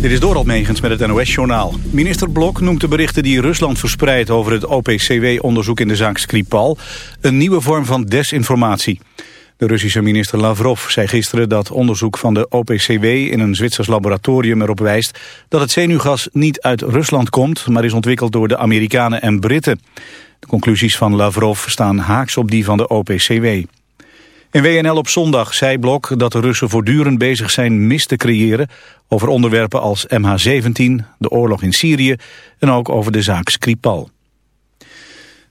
Dit is Dorald Megens met het NOS-journaal. Minister Blok noemt de berichten die Rusland verspreidt over het OPCW-onderzoek in de zaak Skripal een nieuwe vorm van desinformatie. De Russische minister Lavrov zei gisteren dat onderzoek van de OPCW in een Zwitsers laboratorium erop wijst dat het zenuwgas niet uit Rusland komt, maar is ontwikkeld door de Amerikanen en Britten. De conclusies van Lavrov staan haaks op die van de OPCW. In WNL op zondag zei Blok dat de Russen voortdurend bezig zijn mis te creëren over onderwerpen als MH17, de oorlog in Syrië en ook over de zaak Skripal.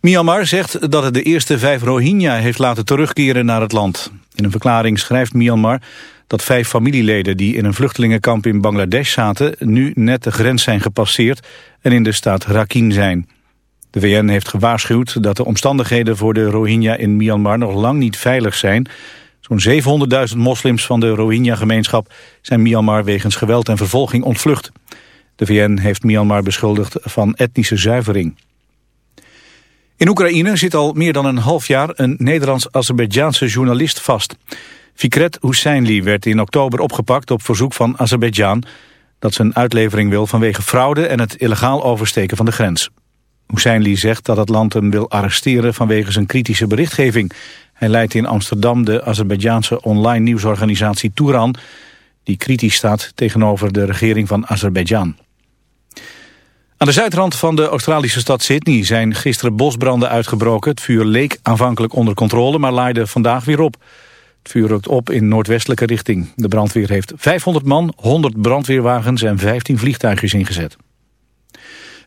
Myanmar zegt dat het de eerste vijf Rohingya heeft laten terugkeren naar het land. In een verklaring schrijft Myanmar dat vijf familieleden die in een vluchtelingenkamp in Bangladesh zaten nu net de grens zijn gepasseerd en in de staat Rakhine zijn. De VN heeft gewaarschuwd dat de omstandigheden voor de Rohingya in Myanmar nog lang niet veilig zijn. Zo'n 700.000 moslims van de Rohingya-gemeenschap zijn Myanmar wegens geweld en vervolging ontvlucht. De VN heeft Myanmar beschuldigd van etnische zuivering. In Oekraïne zit al meer dan een half jaar een Nederlands-Azerbeidjaanse journalist vast. Fikret Husseinli werd in oktober opgepakt op verzoek van Azerbeidzjan... dat zijn uitlevering wil vanwege fraude en het illegaal oversteken van de grens. Husseinli zegt dat het land hem wil arresteren vanwege zijn kritische berichtgeving. Hij leidt in Amsterdam de Azerbeidjaanse online nieuwsorganisatie Touran... die kritisch staat tegenover de regering van Azerbeidzjan. Aan de zuidrand van de Australische stad Sydney zijn gisteren bosbranden uitgebroken. Het vuur leek aanvankelijk onder controle, maar laaide vandaag weer op. Het vuur rukt op in noordwestelijke richting. De brandweer heeft 500 man, 100 brandweerwagens en 15 vliegtuigjes ingezet.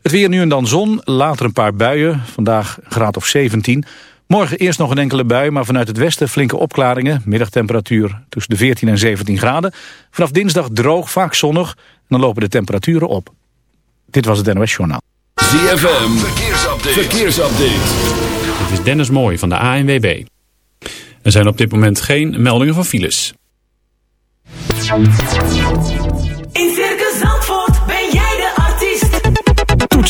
Het weer nu en dan zon, later een paar buien. Vandaag graad of 17. Morgen eerst nog een enkele bui, maar vanuit het westen flinke opklaringen. Middagtemperatuur tussen de 14 en 17 graden. Vanaf dinsdag droog, vaak zonnig. En dan lopen de temperaturen op. Dit was het NOS Journaal. ZFM, verkeersupdate. verkeersupdate. Dit is Dennis Mooij van de ANWB. Er zijn op dit moment geen meldingen van files. In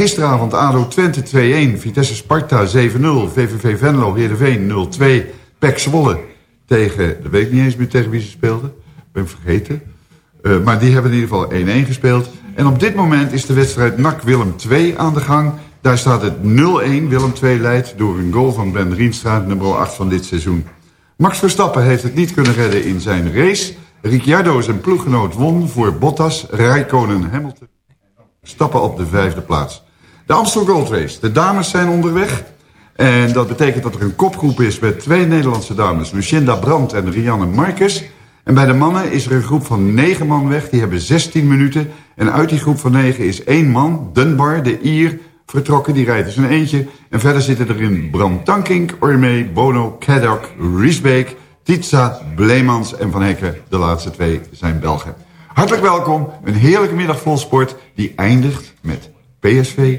Gisteravond ADO Twente 2-1, Vitesse Sparta 7-0, VVV Venlo Heerenveen 0-2, PEC Zwolle tegen, dat weet ik niet eens meer tegen wie ze speelden, ben vergeten. Eh, maar die hebben in ieder geval 1-1 gespeeld. En op dit moment is de wedstrijd NAC Willem 2 aan de gang. Daar staat het 0-1. Willem II leidt door een goal van Ben Rienstra, nummer 8 van dit seizoen. Max Verstappen heeft het niet kunnen redden in zijn race. Ricciardo zijn ploeggenoot won voor Bottas, Rijkonen, Hamilton. Stappen op de vijfde plaats. De Amstel Gold Race. De dames zijn onderweg. En dat betekent dat er een kopgroep is met twee Nederlandse dames. Lucinda Brandt en Rianne Marcus. En bij de mannen is er een groep van negen man weg. Die hebben 16 minuten. En uit die groep van negen is één man, Dunbar, de Ier, vertrokken. Die rijdt dus een eentje. En verder zitten er in Tankink, Ormee, Bono, Caddock, Riesbeek... Titsa, Bleemans en Van Hekken. De laatste twee zijn Belgen. Hartelijk welkom. Een heerlijke middag vol sport die eindigt met PSV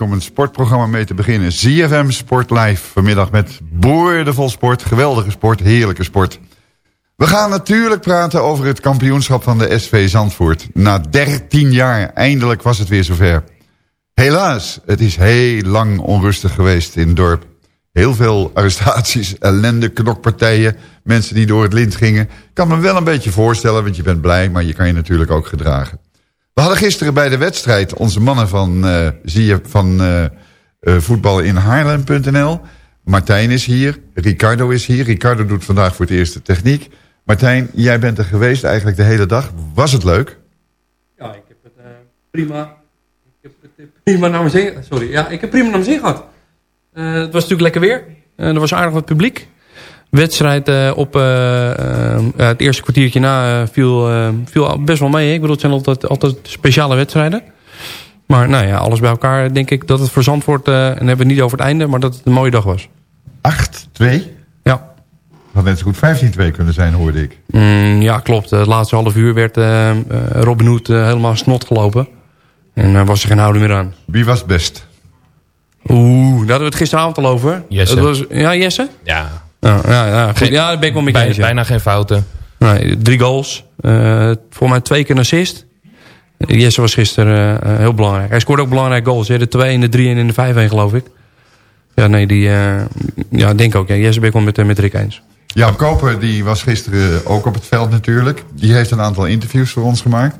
Om een sportprogramma mee te beginnen. ZFM Sport Live vanmiddag met boordevol sport. Geweldige sport, heerlijke sport. We gaan natuurlijk praten over het kampioenschap van de SV Zandvoort. Na 13 jaar, eindelijk was het weer zover. Helaas, het is heel lang onrustig geweest in het dorp. Heel veel arrestaties, ellende, knokpartijen, mensen die door het lint gingen. Ik kan me wel een beetje voorstellen, want je bent blij, maar je kan je natuurlijk ook gedragen. We hadden gisteren bij de wedstrijd onze mannen van, eh, zie je, van Haarlem.nl. Martijn is hier, Ricardo is hier. Ricardo doet vandaag voor het eerst de techniek. Martijn, jij bent er geweest eigenlijk de hele dag. Was het leuk? Ja, ik heb het eh, prima. Ik heb het prima naar mijn zin. Sorry, ja, ik heb prima naar mijn zin gehad. Eh, het was natuurlijk lekker weer. Er was aardig wat publiek. Wedstrijd eh, op eh, eh, het eerste kwartiertje na viel, eh, viel best wel mee. Ik bedoel, het zijn altijd, altijd speciale wedstrijden. Maar nou ja, alles bij elkaar denk ik dat het voor Zandvoort... eh, en dan hebben we het niet over het einde, maar dat het een mooie dag was. 8-2? Ja. Had net zo goed 15-2 kunnen zijn, hoorde ik. Mm, ja, klopt. Het laatste half uur werd eh, eh, Robin Hood helemaal snot gelopen. En daar was er geen houden meer aan. Wie was het best? Oeh, daar hadden we het gisteravond al over. Jesse. Dat was, ja, Jesse? Ja. Ja, ja, ja, goed. ja daar ben ik wel mee Bij- eens. ja. bijna geen fouten. Nee, drie goals. Eh voor mij twee keer een assist. Jesse was gisteren eh, heel belangrijk. Hij scoorde ook belangrijke goals. hè. De 2 in de 3 en in de 5 1 geloof ik. Ja, nee, die... eh, ja, denk ook. Ja. Jesse ben ik wel met, met Rick eens. Jaap Koper die was gisteren ook op het veld natuurlijk. Die heeft een aantal interviews voor ons gemaakt.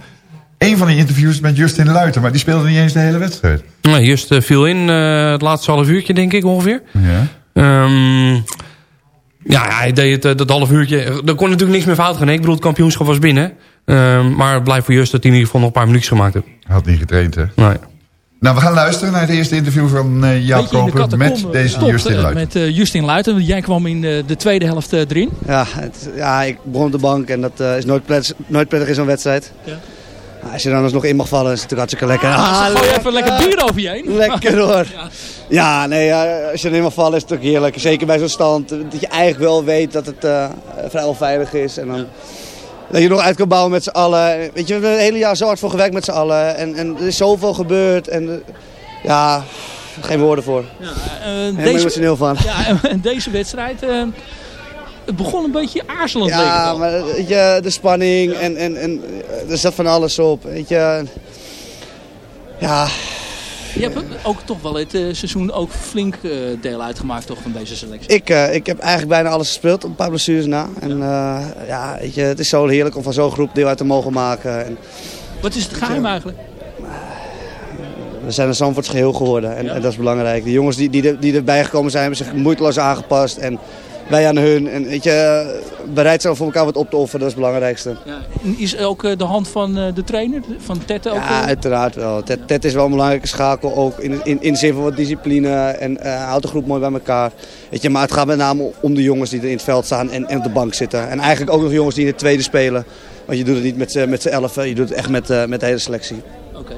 Eén van die interviews met Justin Luiten, maar die speelde niet eens de hele wedstrijd. Nee, Just viel in eh, het laatste half uurtje, denk ik ongeveer. Ja. Ehm, ja, hij deed het, eh, dat half uurtje. Er kon natuurlijk niks meer fout gaan. Ik bedoel, het kampioenschap was binnen. Ehm, maar het blijft voor Just dat hij in ieder geval nog een paar minuutjes gemaakt heeft. Had niet getraind, hè? Nee. Nou, we gaan luisteren naar het eerste interview van eh Jaap Koper met deze Justin eh, Luiten. Met eh, Justin Luiten. want Jij kwam in de, de tweede helft eh, erin. Ja, het, ja, ik begon op de bank en dat eh, is nooit prettig, nooit prettig in zo'n wedstrijd. Ja. Als je dan alsnog in mag vallen, is het natuurlijk hartstikke lekker. Ah, Ah, gooi even lekker bier over je heen. Lekker hoor. Ja, nee, ja, als je erin mag vallen is het ook heerlijk. Zeker bij zo'n stand. Dat je eigenlijk wel weet dat het eh, vrijwel veilig is. En dan dat je nog uit kan bouwen met z'n allen. Weet je, we hebben het hele jaar zo hard voor gewerkt met z'n allen. En, en er is zoveel gebeurd. En ja, geen woorden voor. Eh, Helemaal deze, emotioneel van. ja, en- en deze wedstrijd... eh, het begon een beetje aarzelend, Ja, maar weet je, de spanning en, en, en er zat van alles op. Weet je. Ja, Je hebt ook toch wel het eh, seizoen ook flink eh, deel uitgemaakt toch, van deze selectie. ik, eh, ik heb eigenlijk bijna alles gespeeld, op een paar blessures na. En eh, ja, weet je, het is zo heerlijk om van zo'n groep deel uit te mogen maken. En Wat is het geheim eigenlijk? we zijn een Zandvoorts geheel geworden en, en dat is belangrijk. De jongens die, die, die erbij gekomen zijn, hebben zich moeiteloos aangepast. En wij aan hun. En weet je, bereid zijn om voor elkaar wat op te offeren, dat is het belangrijkste. Ja. Is ook eh, de hand van eh, de trainer, van Tette ook... Ja, eh, uiteraard wel. Ted, Ted is wel een belangrijke schakel ook in, in, in de zin van wat discipline en houdt de groep mooi bij elkaar. Weet je, maar het gaat met name om de jongens die er in het veld staan en, en op de bank zitten. En eigenlijk ook nog jongens die in de tweede spelen. Want je doet het niet met, z'n- elfen, je doet het echt met, met de hele selectie. Oké.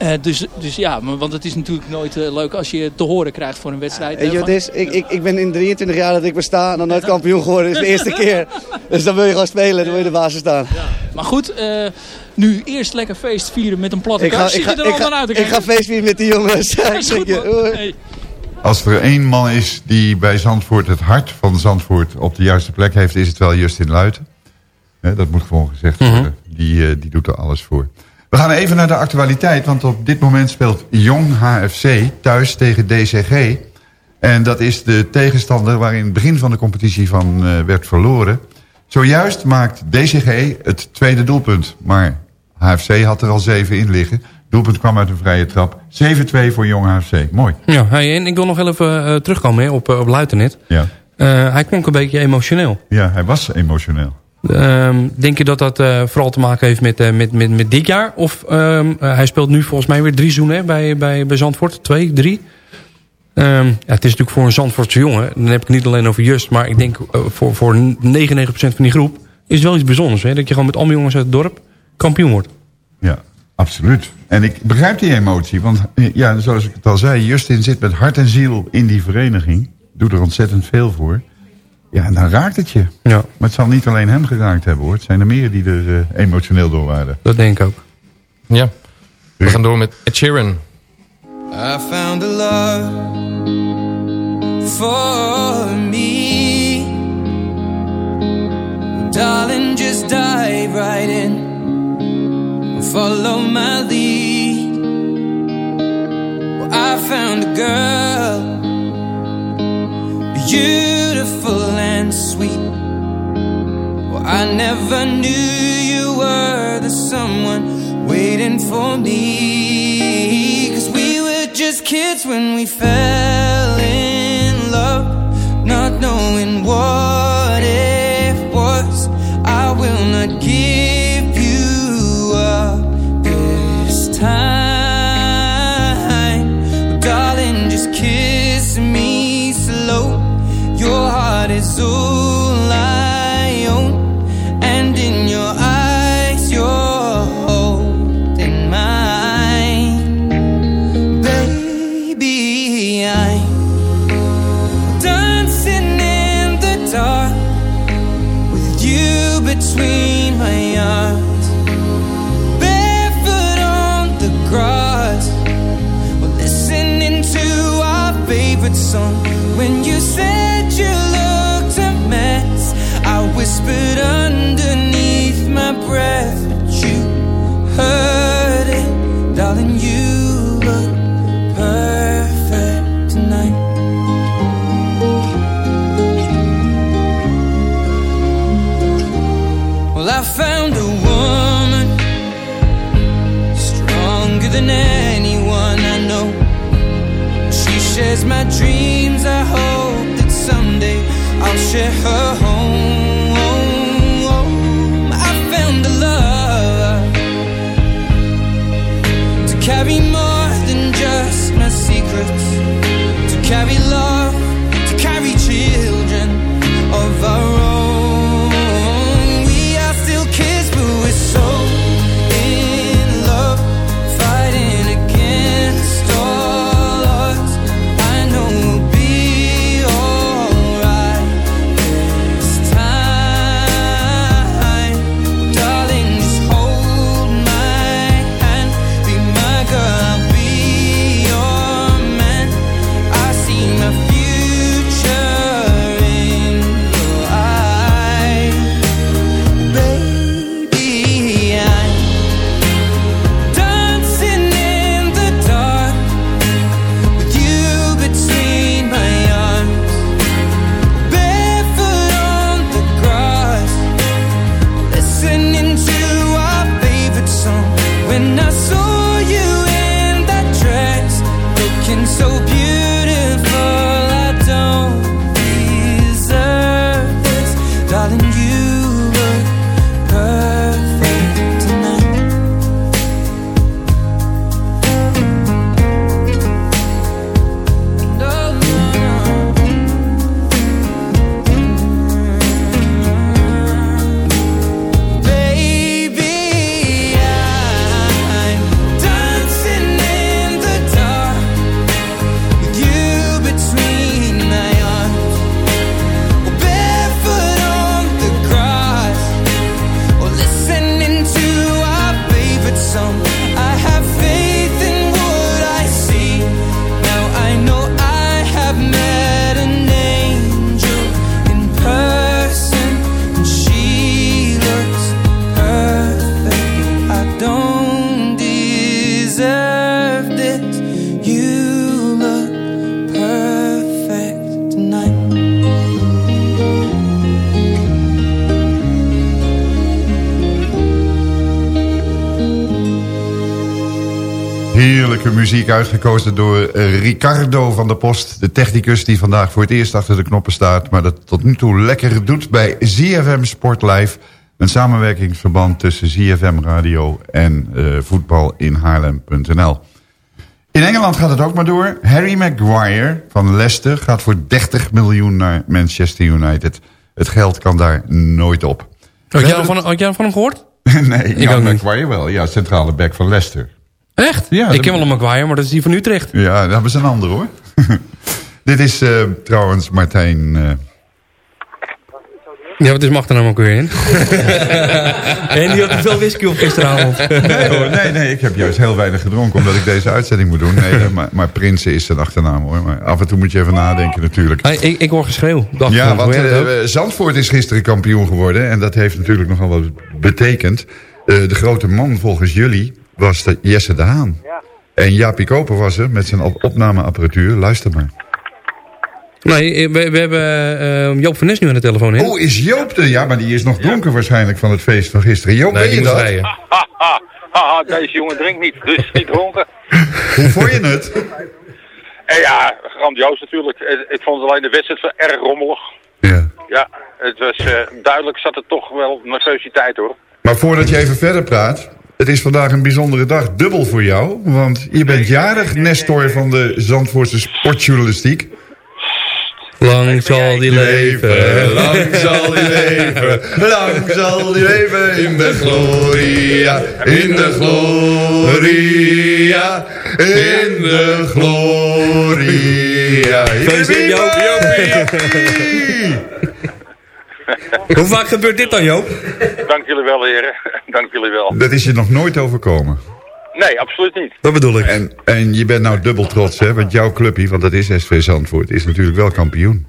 Eh, dus, dus ja, maar, want het is natuurlijk nooit eh, leuk als je te horen krijgt voor een wedstrijd. Is? Ik, ik, ik ben in 23 jaar dat ik besta, nog nooit kampioen geworden. Is de eerste keer. Dus dan wil je gewoon spelen, dan wil je de basis staan. Maar goed, eh, nu eerst lekker feest vieren met een platte Ik ga, kast. ik, ga, er ik, ga, uit ik ga kijken? feestvieren met die jongens. Ja, goed. Hey. Als er één man is die bij Zandvoort het hart van Zandvoort op de juiste plek heeft, is het wel Justin Luiten. Hè, dat moet gewoon gezegd worden. die, die doet er alles voor. We gaan even naar de actualiteit, want op dit moment speelt Jong HFC thuis tegen DCG. En dat is de tegenstander waar in het begin van de competitie van eh, werd verloren. Zojuist maakt DCG het tweede doelpunt, maar HFC had er al zeven in liggen. Doelpunt kwam uit een vrije trap. 7-2 voor Jong HFC. Mooi. Ja, hey, en ik wil nog wel even eh, terugkomen hè, op, eh, op Luitenet. Ja. Hij klonk een beetje emotioneel. Ja, hij was emotioneel. Ehm, denk je dat dat eh, vooral te maken heeft met, eh, met, met, met dit jaar? Of ehm, eh, hij speelt nu volgens mij weer drie seizoenen bij, bij, bij Zandvoort. Twee, drie. Ehm, ja, het is natuurlijk voor een Zandvoortse jongen. Dan heb ik niet alleen over Just. Maar ik denk voor, voor 99% van die groep is het wel iets bijzonders. Hè? Dat je gewoon met allemaal jongens uit het dorp kampioen wordt. Ja, absoluut. En ik begrijp die emotie. Want ja, zoals ik het al zei, Justin zit met hart en ziel in die vereniging. Doet er ontzettend veel voor. Ja, en dan raakt het je. Ja. Maar het zal niet alleen hem geraakt hebben hoor. Het zijn er meer die er eh, emotioneel door waren. Dat denk ik ook. Ja. We gaan door met Ed Sheeran. I found a love for me. Darling, just dive right in. Follow my lead. Well, I found a girl, beautiful and sweet. Well, I never knew you were the someone waiting for me. Cause we were just kids when we fell in love, not knowing what it was. I will not give song. When you said you looked a mess, I whispered underneath my breath, but you heard it, darling. You shares my dreams. I hope that someday I'll share her home. I found a love to carry more than just my secrets, to carry love, muziek uitgekozen door eh, Ricardo van der Post. De technicus die vandaag voor het eerst achter de knoppen staat... maar dat tot nu toe lekker doet bij ZFM Sport Live. Een samenwerkingsverband tussen ZFM Radio en eh, voetbal in Haarlem.nl. In Engeland gaat het ook maar door. Harry Maguire van Leicester gaat voor 30 miljoen naar Manchester United. Het geld kan daar nooit op. Had jij, van, had jij van hem gehoord? nee, Ik ja, ook niet. Maguire wel. Ja, centrale back van Leicester. Echt? Ja, ik dat- ken wel een Maguire, maar dat is die van Utrecht. Ja, dat is een ander hoor. Dit is eh, trouwens Martijn... eh, Ja, wat is mag er nou ook weer in? en die had te veel whisky op gisteravond. nee hoor, nee, nee, ik heb juist heel weinig gedronken omdat ik deze uitzending moet doen. Nee, maar, maar Prinsen is zijn achternaam hoor. Maar af en toe moet je even nadenken natuurlijk. Hey, ik, ik hoor geschreeuw. Dacht Ja, van, want eh, Zandvoort is gisteren kampioen geworden. En dat heeft natuurlijk nogal wat betekend. Eh, de grote man volgens jullie was de Jesse de Haan. En Jaapie Koper was er met zijn op- opnameapparatuur. Luister maar. Nee, we, we hebben eh, Joop van Nes nu aan de telefoon. Hè? Oh, is Joop er? Ja, maar die is nog dronken waarschijnlijk van het feest van gisteren. Joop, Nee, ben je dat? rijden. Haha, haha, deze jongen drinkt niet, dus niet dronken. Hoe vond je het? En ja, grandioos natuurlijk. Ik, vond alleen de wedstrijd erg rommelig. Ja. Ja, het was eh, duidelijk zat er toch wel nervositeit hoor. Maar voordat je even verder praat... Het is vandaag een bijzondere dag, dubbel voor jou. Want je bent jarig, Nestor van de Zandvoortse sportjournalistiek. Lang zal die leven. lang zal die leven, lang zal die leven in de gloria, in de gloria, in de gloria. Gefeliciteerd, Joop. Hoe vaak gebeurt dit dan, Joop? Dank jullie wel heren, dank jullie wel. Dat is je nog nooit overkomen. Nee, absoluut niet. Dat bedoel ik. En, en je bent nou dubbel trots, hè? Want jouw clubje, want dat is SV Zandvoort, is natuurlijk wel kampioen.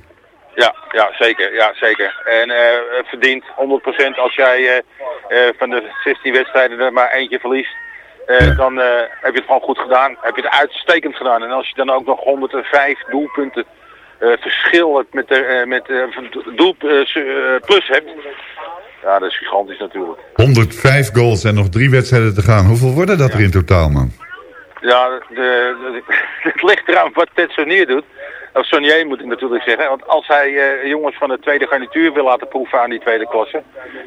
Ja, ja, zeker. Ja, zeker. En eh verdient 100% als jij eh, eh, van de 16 wedstrijden er maar eentje verliest. eh, Dan eh, heb je het gewoon goed gedaan. Heb je het uitstekend gedaan. En als je dan ook nog 105 doelpunten verschil hebt met, de, eh, met eh, doel eh, eh, plus hebt. Ja, dat is gigantisch natuurlijk. 105 goals en nog drie wedstrijden te gaan. Hoeveel worden dat er in totaal, man? Ja, de, het ligt eraan wat Ted Sonier doet. Of Sonier moet ik natuurlijk zeggen. Want als hij eh, jongens van de tweede garnituur wil laten proeven aan die tweede klasse,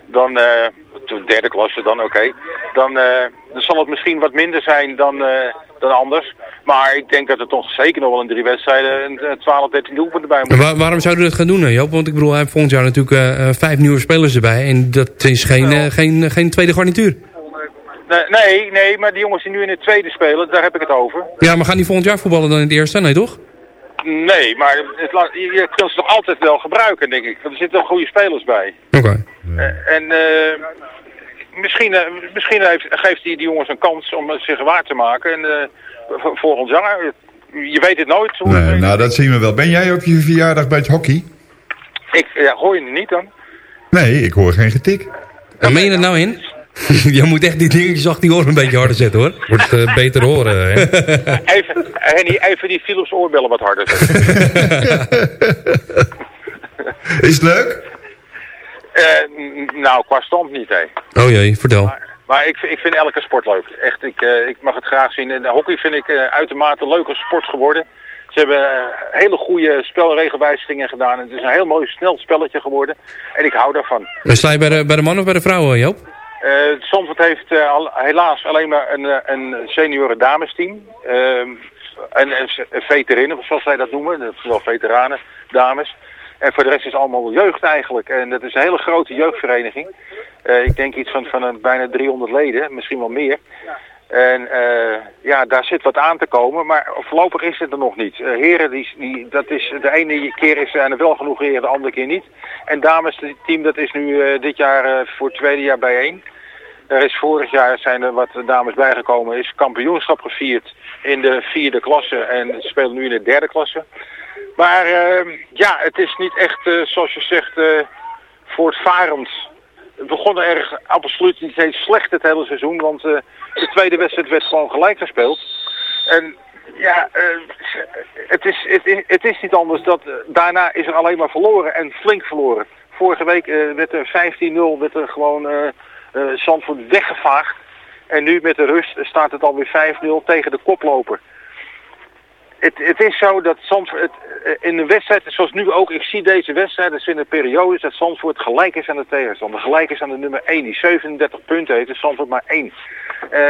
dan, eh, de derde klasse dan oké, dan, eh, dan zal het misschien wat minder zijn dan, eh, dan anders. Maar ik denk dat er toch zeker nog wel in drie wedstrijden een, eh, 12, 13 doelpunten bij En moet. waar- waarom zouden we dat gaan doen, Joop? Want ik bedoel, hij heeft volgend jaar natuurlijk eh, eh, vijf nieuwe spelers erbij. En dat is geen, eh, geen, geen tweede garnituur. Nee, nee, maar die jongens die nu in het tweede spelen, daar heb ik het over. Ja, maar gaan die volgend jaar voetballen dan in het eerste? Nee, toch? Nee, maar het, je, kunt ze toch altijd wel gebruiken, denk ik. Want er zitten goede spelers bij. Oké. Eh, en eh, misschien, eh, misschien heeft, geeft hij die jongens een kans om zich waar te maken. En eh, v- volgend jaar, je weet het nooit. Hoe Nee, nou, dat zien we wel. Ben jij op je verjaardag bij het hockey? Ik ja, hoor je het niet dan? Nee, ik hoor geen getik. Waar meen je dat nou in? je moet echt die dingetjes achter die oren een beetje harder zetten, hoor. Wordt eh, beter horen, hè? Even, Henny, even die Philips oorbellen wat harder zetten. Is het leuk? Eh, nou, qua stand niet, hè. Oh jee, vertel. Maar ik, ik vind elke sport leuk. Echt, ik, eh, ik mag het graag zien. En de hockey vind ik eh, uitermate leuke sport geworden. Ze hebben eh, hele goede spelregelwijzigingen gedaan. En het is een heel mooi snel spelletje geworden. En ik hou daarvan. En sta je bij de, bij de man of bij de vrouw, eh, Joop? Eh Zandvoort heeft eh, al, helaas alleen maar een, eh, een senioren damesteam. Ehm en een veteranen, zoals zij dat noemen. Dat zijn wel veteranen, dames. En voor de rest is allemaal jeugd eigenlijk. En dat is een hele grote jeugdvereniging. Eh, ik denk iets van, van een, bijna 300 leden, misschien wel meer. En eh, ja, daar zit wat aan te komen, maar voorlopig is het er nog niet. Eh, heren, die, die, dat is, de ene keer is er wel genoeg heren, de andere keer niet. En dames, het team dat is nu dit jaar voor het tweede jaar bijeen. Er is vorig jaar zijn er wat dames bijgekomen, is kampioenschap gevierd in de vierde klasse en spelen nu in de derde klasse. Maar eh, ja, het is niet echt, eh, zoals je zegt, eh, voortvarend. Het begon erg absoluut niet eens slecht het hele seizoen, want eh, de tweede wedstrijd werd gewoon gelijk gespeeld. En ja, het, is, het, is, het is niet anders dat daarna is er alleen maar verloren en flink verloren. Vorige week werd er 15-0, werd er gewoon Zandvoort weggevaagd. En nu met de rust staat het alweer 5-0 tegen de koploper. Het, het is zo dat Zandvoort eh, in een wedstrijd, zoals nu ook, ik zie deze wedstrijd, dus in de periode dat Zandvoort gelijk is aan de tegenstander. Gelijk is aan de nummer 1, die 37 punten heeft, is Zandvoort maar 1. Eh,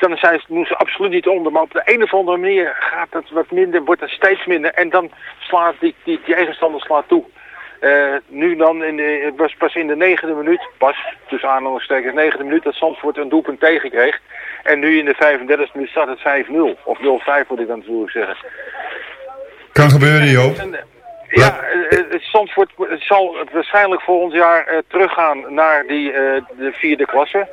dan zijn ze, moeten ze absoluut niet onder, maar op de een of andere manier gaat het wat minder, wordt het steeds minder. En dan slaat die, die, tegenstander slaat toe. Eh, nu dan, in de, was pas in de negende minuut, pas tussen aanhalingstekens negende minuut, dat Zandvoort een doelpunt tegenkreeg. En nu in de 35e minuut staat het 5-0. Of 0-5 moet ik dan natuurlijk zeggen. Kan gebeuren, Joop. Ja, eh, eh, Zandvoort zal waarschijnlijk volgend jaar eh, teruggaan naar die, eh, de vierde klasse.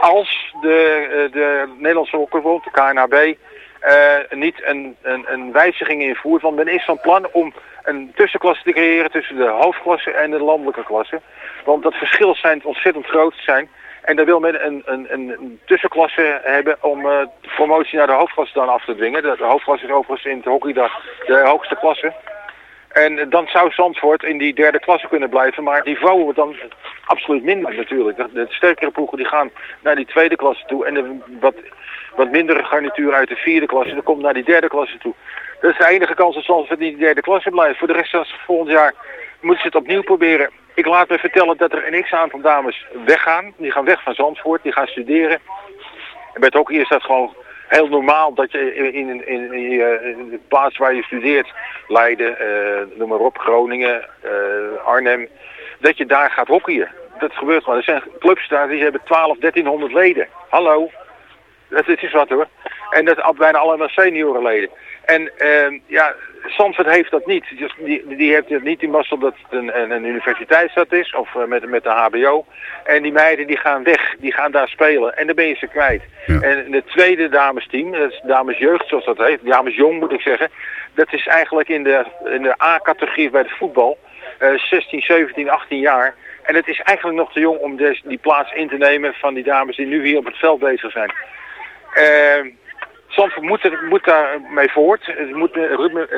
Als de, eh, de Nederlandse Hockeybond, de KNHB, eh, niet een, een, een wijziging invoert. Want men is van plan om een tussenklasse te creëren tussen de hoofdklasse en de landelijke klasse. Want dat verschil schijnt ontzettend groot zijn. En daar wil men een, een, een, tussenklasse hebben om eh, de promotie naar de hoofdklasse dan af te dwingen. De, de hoofdklasse is overigens in het hockey de, de hoogste klasse. En eh, dan zou Zandvoort in die derde klasse kunnen blijven. Maar die vrouwen wordt dan absoluut minder natuurlijk. De, de sterkere ploegen die gaan naar die tweede klasse toe. En de wat, wat mindere garnituur uit de vierde klasse, die komt naar die derde klasse toe. Dat is de enige kans dat Zandvoort in die derde klasse blijft. Voor de rest, als volgend jaar, moeten ze het opnieuw proberen. Ik laat me vertellen dat er een x-aantal dames weggaan. Die gaan weg van Zandvoort, die gaan studeren. En bij het hockey is dat gewoon heel normaal dat je in, in, in, in, in de plaats waar je studeert, Leiden, eh, noem maar op, Groningen, eh, Arnhem, dat je daar gaat hockeyen. Dat gebeurt gewoon. Er zijn clubs daar die hebben 12, 1300 leden. Hallo. Dat, is wat hoor. En dat al bijna allemaal seniorenleden. En ehm, ja, Zandvoort heeft dat niet. Dus die, die heeft het niet die mazzel dat het een, een, een universiteitsstad is, of eh, met, met de hbo. En die meiden die gaan weg, die gaan daar spelen. En dan ben je ze kwijt. En het tweede damesteam, dat is damesjeugd zoals dat heet, damesjong moet ik zeggen. Dat is eigenlijk in de, in de A-categorie bij het voetbal. eh 16, 17, 18 jaar. En het is eigenlijk nog te jong om des- die plaats in te nemen van die dames die nu hier op het veld bezig zijn. Ehm Zandvoort moet, er, moet daar mee voort. Het moet eh,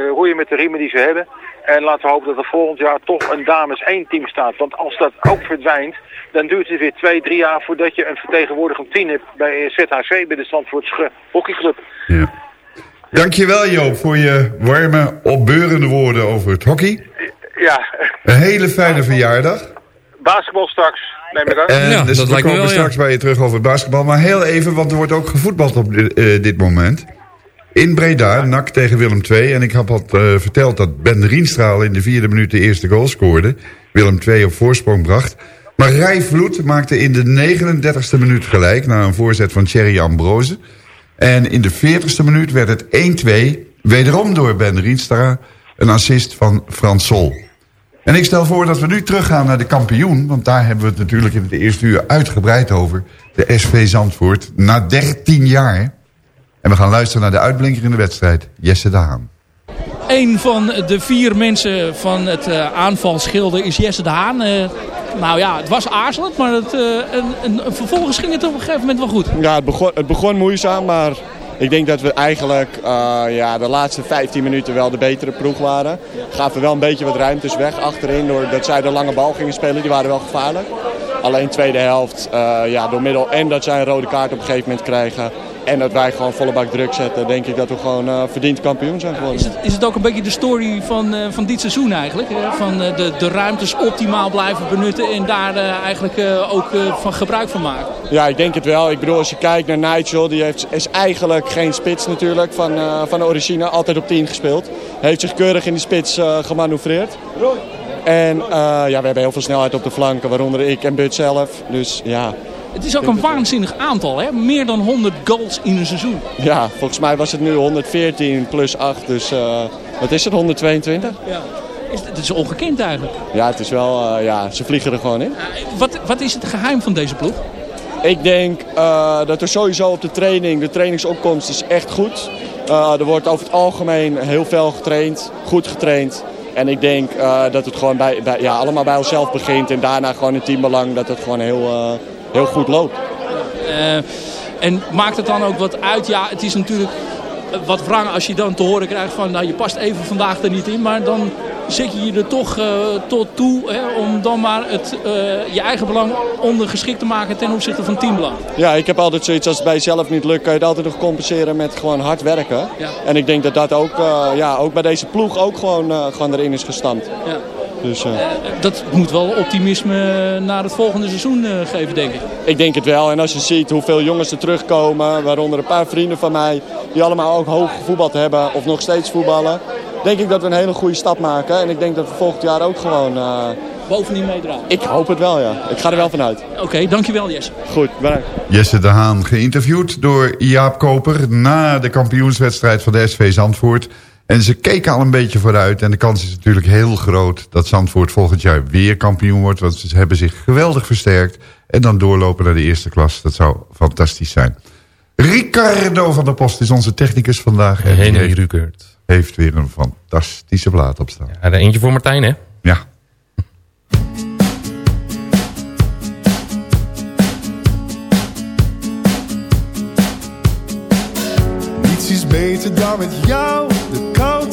roeien- met de riemen die ze hebben. En laten we hopen dat er volgend jaar toch een dames 1 team staat. Want als dat ook verdwijnt, dan duurt het weer twee, drie jaar voordat je een vertegenwoordigend team hebt bij ZHC, bij de Zandvoortse hockeyclub. Dankjewel Joop voor je warme, opbeurende woorden over het hockey. Ja, Een hele fijne verjaardag. basketbal straks, neem ik aan. En dus we komen straks bij je terug over het basketbal. Maar heel even, want er wordt ook gevoetbald op dit, eh, dit moment. In Breda, NAC tegen Willem II. En ik had al eh, verteld dat Ben Rienstraal in de vierde minuut de eerste goal scoorde. Willem II op voorsprong bracht. Maar Rai Vloed maakte in de 39ste minuut gelijk... na een voorzet van Thierry Ambrose. En in de 40ste minuut werd het 1-2. Wederom door Ben Rienstra. Een assist van Frans Sol. En ik stel voor dat we nu teruggaan naar de kampioen. Want daar hebben we het natuurlijk in het eerste uur uitgebreid over. De SV Zandvoort. Na 13 jaar. En we gaan luisteren naar de uitblinker in de wedstrijd. Jesse de Haan. Een van de vier mensen van het eh, aanvalschilder is Jesse de Haan. Eh, nou ja, het was aarzelend, maar het, eh, een, een, vervolgens ging het op een gegeven moment wel goed. Ja, het begon, het begon moeizaam, maar ik denk dat we eigenlijk eh, ja, de laatste 15 minuten wel de betere ploeg waren. Gaven wel een beetje wat ruimtes weg achterin doordat zij de lange bal gingen spelen. Die waren wel gevaarlijk. Alleen tweede helft, eh, ja, door middel en dat zij een rode kaart op een gegeven moment krijgen... en dat wij gewoon volle bak druk zetten, denk ik dat we gewoon eh, verdiend kampioen zijn geworden. Is het, is het ook een beetje de story van, eh, van dit seizoen eigenlijk? hè? Van eh, de, de ruimtes optimaal blijven benutten en daar eh, eigenlijk eh, ook eh, van gebruik van maken? Ja, ik denk het wel. Ik bedoel, als je kijkt naar Nigel, die heeft, is eigenlijk geen spits natuurlijk van, eh, van de origine. Altijd op 10 gespeeld. Heeft zich keurig in die spits eh, gemanoeuvreerd. En eh, ja, we hebben heel veel snelheid op de flanken, waaronder ik en Bud zelf. Dus ja, Het is ook een waanzinnig aantal, hè? meer dan 100 goals in een seizoen. ja, volgens mij was het nu 114 plus 8, dus eh, wat is het, 122? Ja. Is, het is ongekend eigenlijk. Ja, het is wel, eh, ja, ze vliegen er gewoon in. Wat, wat is het geheim van deze ploeg? Ik denk eh, dat er sowieso op de training, de trainingsopkomst is echt goed. Eh, er wordt over het algemeen heel veel getraind, goed getraind. En ik denk eh, dat het gewoon bij, bij, ja, allemaal bij onszelf begint en daarna gewoon in teambelang dat het gewoon heel, eh, heel goed loopt. Eh, en maakt het dan ook wat uit? Ja, het is natuurlijk wat wrang als je dan te horen krijgt van... nou, je past even vandaag er niet in, maar dan zet je je er toch eh, tot toe... Hè, om dan maar het, eh, je eigen belang ondergeschikt te maken ten opzichte van teambelang. Ja, ik heb altijd zoiets als het bij jezelf niet lukt, kan je het altijd nog compenseren met gewoon hard werken. Ja. En ik denk dat dat ook, ja, ook bij deze ploeg ook gewoon, gewoon erin is gestampt. Ja. Dus, eh, Dat moet wel optimisme naar het volgende seizoen eh, geven, denk ik. Ik denk het wel. En als je ziet hoeveel jongens er terugkomen, waaronder een paar vrienden van mij, die allemaal ook hoog gevoetbald hebben of nog steeds voetballen, denk ik dat we een hele goede stap maken. En ik denk dat we volgend jaar ook gewoon... eh, Bovendien meedraaien. Ik hoop het wel, ja. Ik ga er wel vanuit. Oké, dankjewel Jesse. Goed, bedankt. Jesse de Haan geïnterviewd door Jaap Koper... na de kampioenswedstrijd van de SV Zandvoort. En ze keken al een beetje vooruit. En de kans is natuurlijk heel groot dat Zandvoort volgend jaar weer kampioen wordt. Want ze hebben zich geweldig versterkt. En dan doorlopen naar de eerste klas. Dat zou fantastisch zijn. Ricardo van der Post is onze technicus vandaag. En Henry heeft, Rukert. heeft weer een fantastische plaat op staan. Ja, er eentje voor Martijn, hè? Ja. Niets is beter dan met jou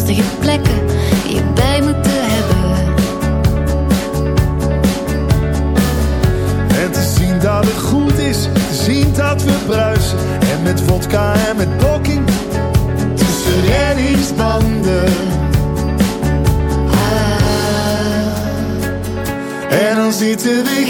Mistroostige plekken je bij moeten hebben. En te zien dat het goed is, te zien dat we bruisen. En met vodka en met blokking tussen reddingsbanden. Ah. En dan zitten we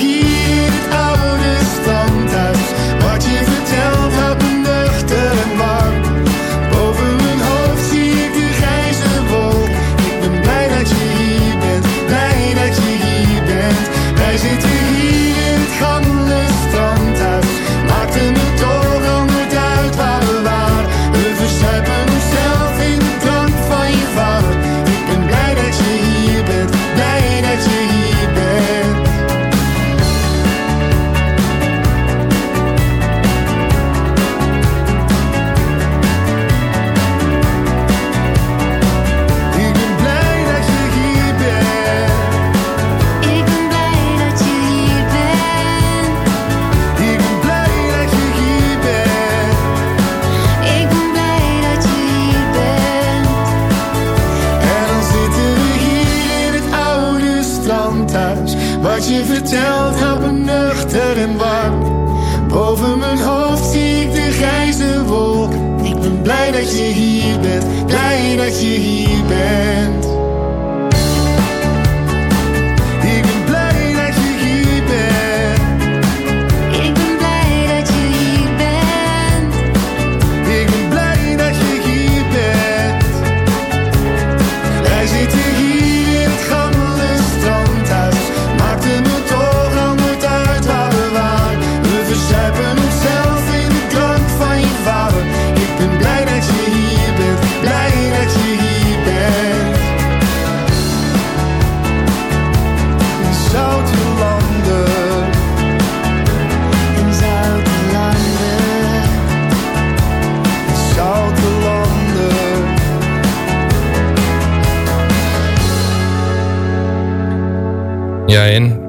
Ja, en?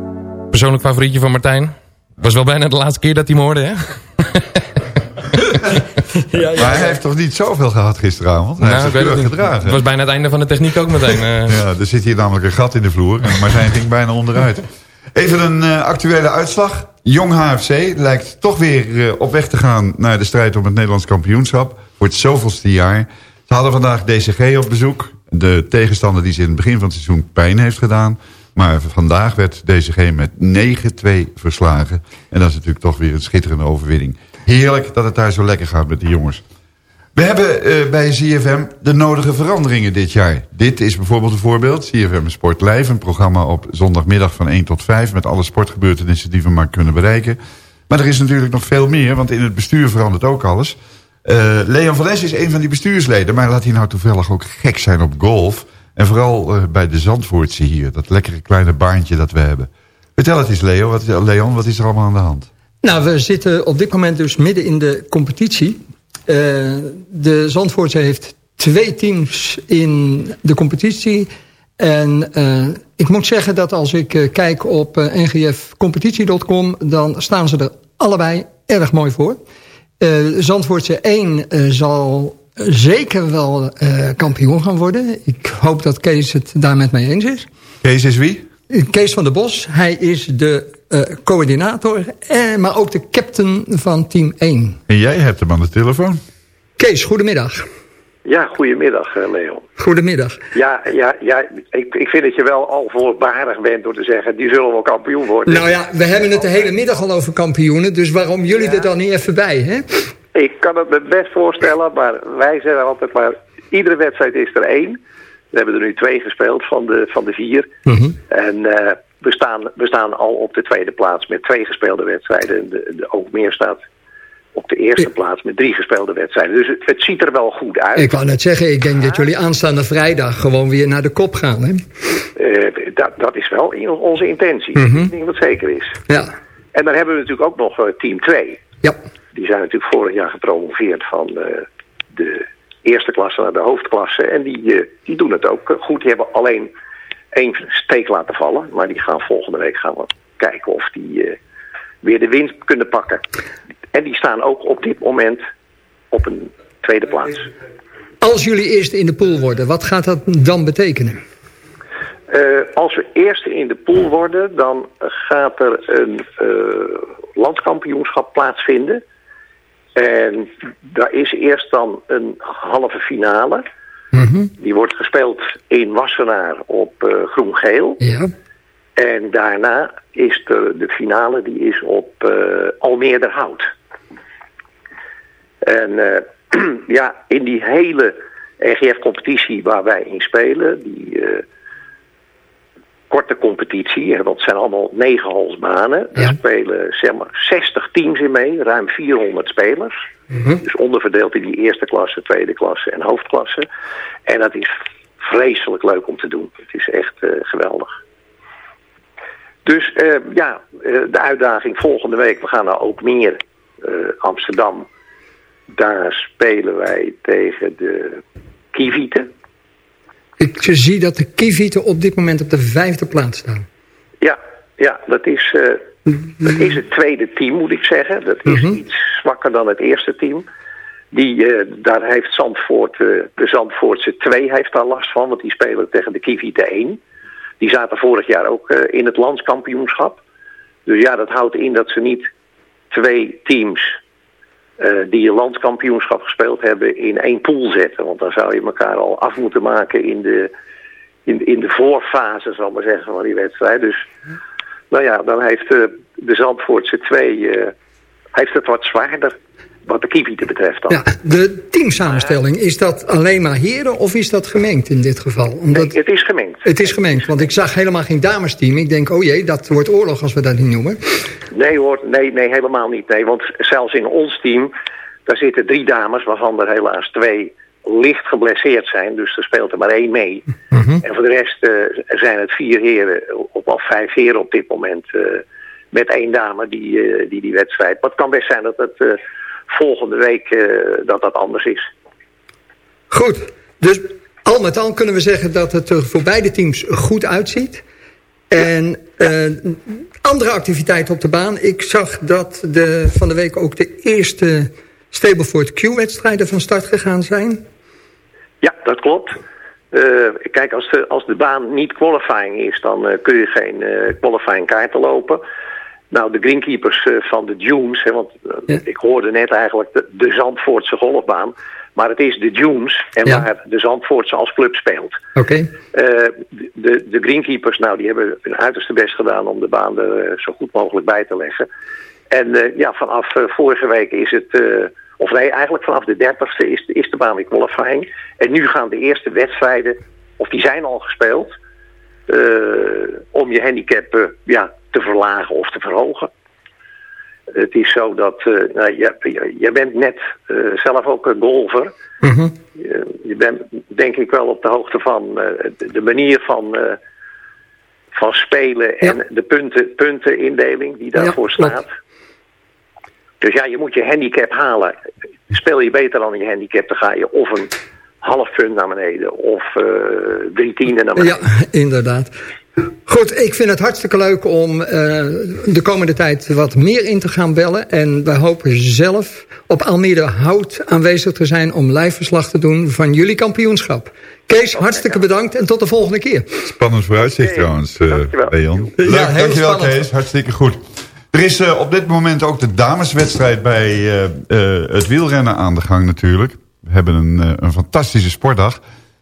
Persoonlijk favorietje van Martijn? Was wel bijna de laatste keer dat hij me hoorde, hè? Maar hij heeft toch niet zoveel gehad gisteravond? Hij Nou, heeft het gedragen. Het was bijna het einde van de techniek ook meteen. eh. Ja, er zit hier namelijk een gat in de vloer. En Martijn ging bijna onderuit. Even een eh, actuele uitslag. Jong HFC lijkt toch weer eh, op weg te gaan... naar de strijd om het Nederlands kampioenschap. Voor het zoveelste jaar. Ze hadden vandaag DCG op bezoek. De tegenstander die ze in het begin van het seizoen pijn heeft gedaan. Maar vandaag werd DCG met 9-2 verslagen. En dat is natuurlijk toch weer een schitterende overwinning. Heerlijk dat het daar zo lekker gaat met die jongens. We hebben eh, bij ZFM de nodige veranderingen dit jaar. Dit is bijvoorbeeld een voorbeeld. ZFM Sport Live, een programma op zondagmiddag van 1 tot 5... met alle sportgebeurtenissen die we maar kunnen bereiken. Maar er is natuurlijk nog veel meer, want in het bestuur verandert ook alles. Eh, Leon van Es is een van die bestuursleden... maar laat hij nou toevallig ook gek zijn op golf... en vooral eh, bij de Zandvoortse hier, dat lekkere kleine baantje dat we hebben. Vertel het eens, Leo, wat, Leon, wat is er allemaal aan de hand? Nou, we zitten op dit moment dus midden in de competitie. Eh, de Zandvoortse heeft twee teams in de competitie. En eh, ik moet zeggen dat als ik kijk op ngfcompetitie.com... dan staan ze er allebei erg mooi voor. Eh Zandvoortse 1 eh, zal zeker wel eh, kampioen gaan worden. Ik hoop dat Kees het daar met mij eens is. Kees is wie? Kees van der Bos, hij is de eh, coördinator, eh, maar ook de captain van team 1. En jij hebt hem aan de telefoon. Kees, goedemiddag. Ja, goedemiddag eh, Leo. Goedemiddag. Ja, ja, ja ik, ik vind dat je wel al voorbarig bent door te zeggen... die zullen wel kampioen worden. Nou ja, we hebben het de hele middag al over kampioenen, dus waarom jullie er dan niet even bij, hè? Ik kan het me best voorstellen, maar wij zeggen altijd maar... iedere wedstrijd is er één. We hebben er nu twee gespeeld van de, van de vier. En eh, we, staan, we staan al op de tweede plaats met twee gespeelde wedstrijden. En De, de Ookmeer staat op de eerste plaats met drie gespeelde wedstrijden. Dus het, het ziet er wel goed uit. Ik wou net zeggen, ik denk dat jullie aanstaande vrijdag gewoon weer naar de kop gaan, hè? Eh, dat, dat is wel onze intentie. Mhm. Ik denk dat zeker is. Ja. En dan hebben we natuurlijk ook nog eh, team 2. Ja. Die zijn natuurlijk vorig jaar gepromoveerd van eh, de eerste klasse naar de hoofdklasse. En die, eh, die doen het ook eh, goed. Die hebben alleen één steek laten vallen. Maar die gaan volgende week gaan we kijken of die weer de winst kunnen pakken. En die staan ook op dit moment op een tweede plaats. Als jullie eerst in de pool worden, wat gaat dat dan betekenen? Als we eerste in de pool worden, dan gaat er een eh, landskampioenschap plaatsvinden. En daar is eerst dan een halve finale. Die wordt gespeeld in Wassenaar op eh, groen-geel. Ja. En daarna is de, de finale die is op eh Almeerderhout. En eh, ja, in die hele EGF-competitie waar wij in spelen, die korte competitie, want het zijn allemaal negen halsbanen. Daar spelen zeg maar 60 teams in mee, ruim 400 spelers. Dus onderverdeeld in die eerste klasse, tweede klasse en hoofdklasse. En dat is vreselijk leuk om te doen. Het is echt eh, geweldig. Dus eh, ja, eh, de uitdaging volgende week. We gaan naar ook meer Amsterdam. Daar spelen wij tegen de Kievieten. Ik zie dat de Kievieten op dit moment op de vijfde plaats staan. Ja, ja dat, is, eh, dat is het tweede team, moet ik zeggen. Dat is iets zwakker dan het eerste team. Die, eh, daar heeft Zandvoort, eh, de Zandvoortse 2 heeft daar last van, want die spelen tegen de Kievite 1. Die zaten vorig jaar ook in het landskampioenschap. Dus ja, dat houdt in dat ze niet twee teams die een landskampioenschap gespeeld hebben in één pool zetten. Want dan zou je elkaar al af moeten maken in de, in, in de voorfase, zal ik maar zeggen, van die wedstrijd. Dus nou ja, dan heeft eh, de Zandvoortse 2 eh, heeft het wat zwaarder. Wat de Kievieten betreft dan. Ja, de teamsamenstelling, is dat alleen maar heren of is dat gemengd in dit geval? Omdat... Nee, het is gemengd. Het is gemengd, want ik zag helemaal geen damesteam. Ik denk, oh jee, dat wordt oorlog als we dat niet noemen. Nee hoor, nee, nee, helemaal niet. Nee, want zelfs in ons team, daar zitten drie dames, waarvan er helaas twee licht geblesseerd zijn. Dus er speelt er maar één mee. En voor de rest eh, zijn het vier heren, of al vijf heren op dit moment, eh, met één dame die, eh, die die wedstrijd. Maar het kan best zijn dat het volgende week eh, dat dat anders is. Goed, dus al met al kunnen we zeggen dat het er voor beide teams goed uitziet. En eh, andere activiteiten op de baan. Ik zag dat de, van de week ook de eerste Stableford Q-wedstrijden van start gegaan zijn. Ja, dat klopt. Eh, kijk, als de, als de baan niet qualifying is, dan kun je geen qualifying kaarten lopen. Nou, de greenkeepers eh, van de Dunes, hè, want eh, ik hoorde net eigenlijk de, de Zandvoortse golfbaan. Maar het is de Dunes en Ja. waar de Zandvoortse als club speelt. Oké. Eh, de, de greenkeepers, nou, die hebben hun uiterste best gedaan om de baan er zo goed mogelijk bij te leggen. En ja, vanaf vorige week is het, of nee, eigenlijk vanaf de 30ste is, is de baan weer qualifying. En nu gaan de eerste wedstrijden, of die zijn al gespeeld, om je handicap ja, te verlagen of te verhogen. Het is zo dat, eh nou, jij, jij- jij bent net eh, zelf ook een golfer. Je, je bent denk ik wel op de hoogte van eh, de, de manier van, van spelen en de punten, puntenindeling die daarvoor staat. Dus ja, je moet je handicap halen. Speel je beter dan je handicap, dan ga je of een half punt naar beneden of drie tienden naar beneden. Ja, inderdaad. Goed, ik vind het hartstikke leuk om eh, de komende tijd wat meer in te gaan bellen. En wij hopen zelf op Almere Hout aanwezig te zijn om live verslag te doen van jullie kampioenschap. Kees, hartstikke bedankt en tot de volgende keer. Spannend vooruitzicht trouwens, eh Leon. Ja, Leuk, heel dankjewel spannend. Kees, hartstikke goed. Er is eh, op dit moment ook de dameswedstrijd bij eh, eh, het wielrennen aan de gang natuurlijk. We hebben een, een fantastische sportdag.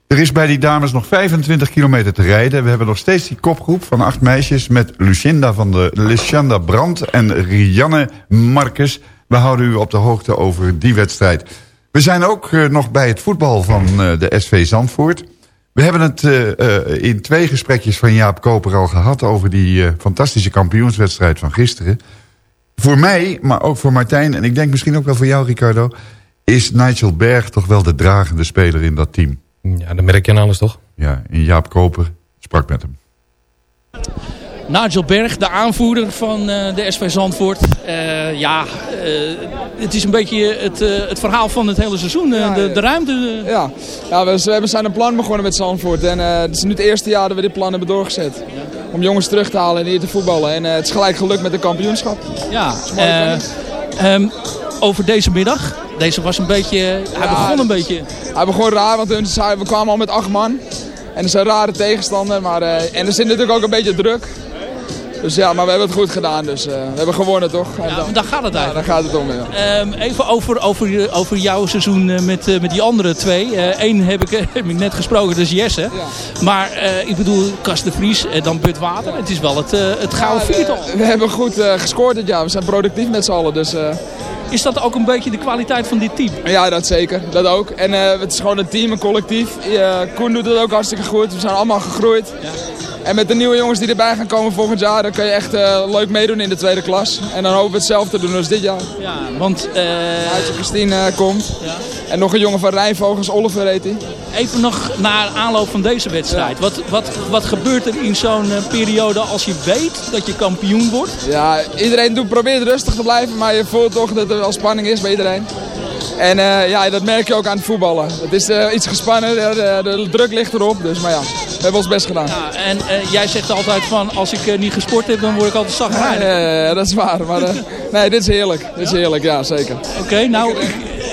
Er is bij die dames nog 25 kilometer te rijden. We hebben nog steeds die kopgroep van acht meisjes... met Lucinda van de Lucinda Brandt en Rianne Marcus. We houden u op de hoogte over die wedstrijd. We zijn ook eh, nog bij het voetbal van eh, de SV Zandvoort. We hebben het eh, in twee gesprekjes van Jaap Koper al gehad... over die fantastische kampioenswedstrijd van gisteren. Voor mij, maar ook voor Martijn... en ik denk misschien ook wel voor jou, Ricardo... is Nigel Berg toch wel de dragende speler in dat team. Ja, dan merk je aan alles toch? Ja, en Jaap Koper sprak met hem. Nigel Berg, de aanvoerder van eh, de SV Zandvoort. Eh, ja, eh, het is een beetje het, eh, het verhaal van het hele seizoen. eh, de, de ruimte. Ja, ja we, we hebben zijn een plan begonnen met Zandvoort. En eh, het is nu het eerste jaar dat we dit plan hebben doorgezet. Om jongens terug te halen en hier te voetballen. En eh, het is gelijk gelukt met de kampioenschap. Ja, is mooi, eh, kan ehm, over deze middag. deze was een beetje... Hij Ja, begon een beetje... Hij begon raar, want we kwamen al met acht man. En dat is een rare tegenstander. Maar, eh, en er zit natuurlijk ook een beetje druk. Dus ja, maar we hebben het goed gedaan. Dus eh, we hebben gewonnen, toch? En Ja, dan- daar gaat het Ja, eigenlijk. daar gaat het om, ja. Ehm, even over, over, over jouw seizoen eh, met, met die andere twee. Eén heb, ik, heb ik net gesproken, dat is Jesse. Maar ik bedoel, Kast de Vries en dan Bud Water. Het is wel het, het gouden Ja, viertal. we, we hebben goed gescoord dit jaar. We zijn productief met z'n allen. Dus, Is dat ook een beetje de kwaliteit van dit team? ja, dat zeker. Dat ook. En eh, het is gewoon een team, een collectief. Eh, Koen doet het ook hartstikke goed. We zijn allemaal gegroeid. En met de nieuwe jongens die erbij gaan komen volgend jaar, dan kun je echt eh, leuk meedoen in de tweede klas. En dan hopen we hetzelfde te doen als dit jaar. Ja, want... eh Uitje Christine eh, komt. En nog een jongen van Rijnvogels, Oliver heet hij. Even nog naar aanloop van deze wedstrijd. Wat, wat, wat gebeurt er in zo'n periode als je weet dat je kampioen wordt? Ja, iedereen doet, probeert rustig te blijven, maar je voelt toch dat er wel spanning is bij iedereen. En eh, ja, dat merk je ook aan het voetballen. Het is eh, iets gespannen, de, de, de druk ligt erop. Dus, maar ja, we hebben ons best gedaan. Ja, en eh, jij zegt altijd van als ik eh, niet gesport heb, dan word ik altijd zagrijnig. ja, ja, ja, dat is waar. Maar eh, nee, dit is heerlijk. Dit is heerlijk, ja, zeker. Oké, nou,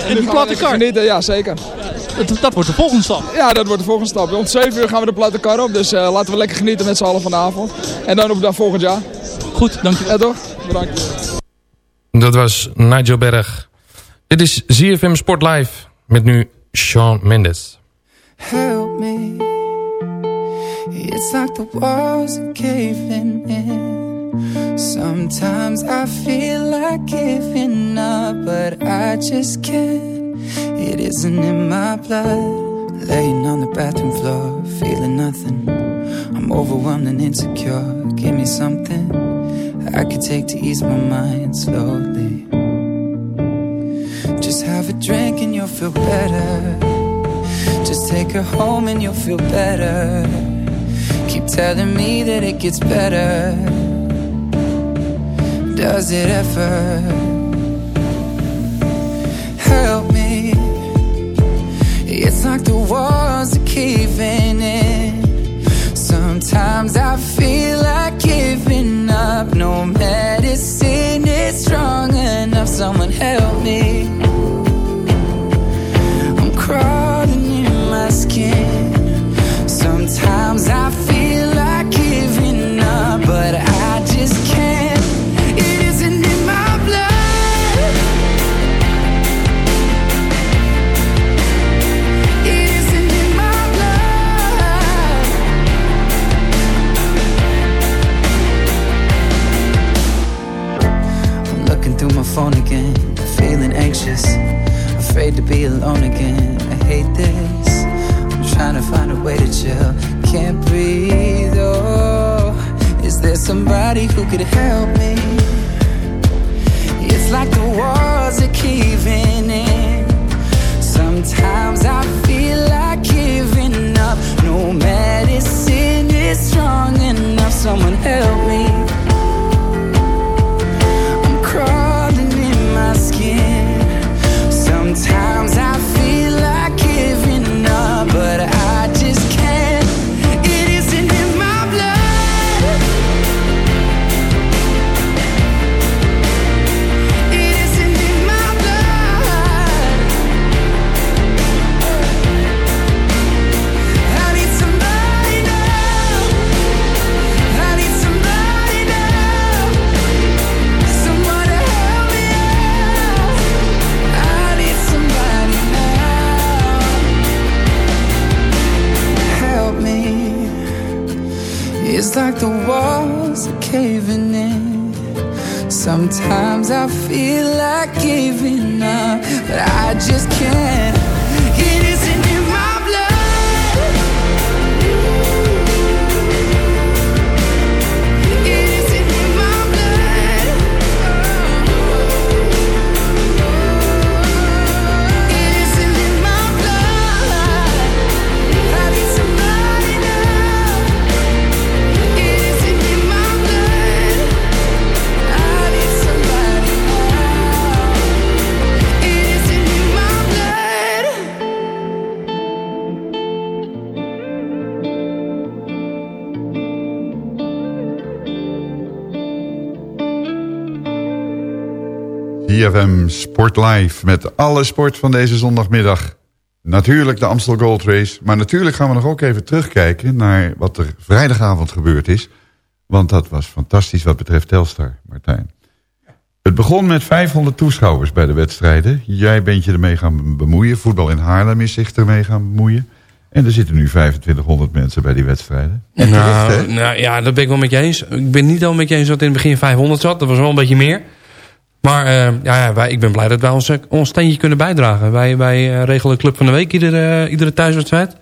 en die platte kar. Genieten, ja, zeker. Dat, dat wordt de volgende stap. Ja, dat wordt de volgende stap. Om 7 uur gaan we de platte kar op. Dus eh, laten we lekker genieten met z'n allen vanavond. En dan op dan volgend jaar. Goed, dankjewel. Ja, toch? Bedankt. Dat was Nigel Berg. Dit is ZFM Sport Live met nu Sean Mendes. help me. It's like the walls are caving in. Sometimes I feel like giving up, but I just can't. It isn't in my blood. Laying on the bathroom floor, feeling nothing. I'm overwhelmed and insecure. Give me something I could take to ease my mind slowly. Just have a drink and you'll feel better. Just take her home and you'll feel better. Keep telling me that it gets better. Does it ever? Help me. It's like the walls are caving in. Sometimes I feel like giving up. No medicine is strong enough. Someone help me. Phone again, feeling anxious, afraid to be alone again. Hate this. I'm trying to find a way to chill, can't breathe. Oh, is there somebody who could help me? ZFM Sport Live met alle sport van deze zondagmiddag. Natuurlijk de Amstel Gold Race, maar natuurlijk gaan we nog ook even terugkijken naar wat er vrijdagavond gebeurd is. Want dat was fantastisch wat betreft Telstar, Martijn. Het begon met 500 toeschouwers bij de wedstrijden. Jij bent je ermee gaan bemoeien. Voetbal in Haarlem is zich ermee gaan bemoeien. En er zitten nu 2500 mensen bij die wedstrijden. En terecht, hè? Nou, nou ja, dat ben ik wel met je eens. Ik ben niet al met je eens dat in het begin 500 zat. Dat was wel een beetje meer. Maar eh, ja, wij, ik ben blij dat wij ons, ons steentje kunnen bijdragen. Wij, eh, regelen Club van de Week iedere, iedere thuiswedstrijd.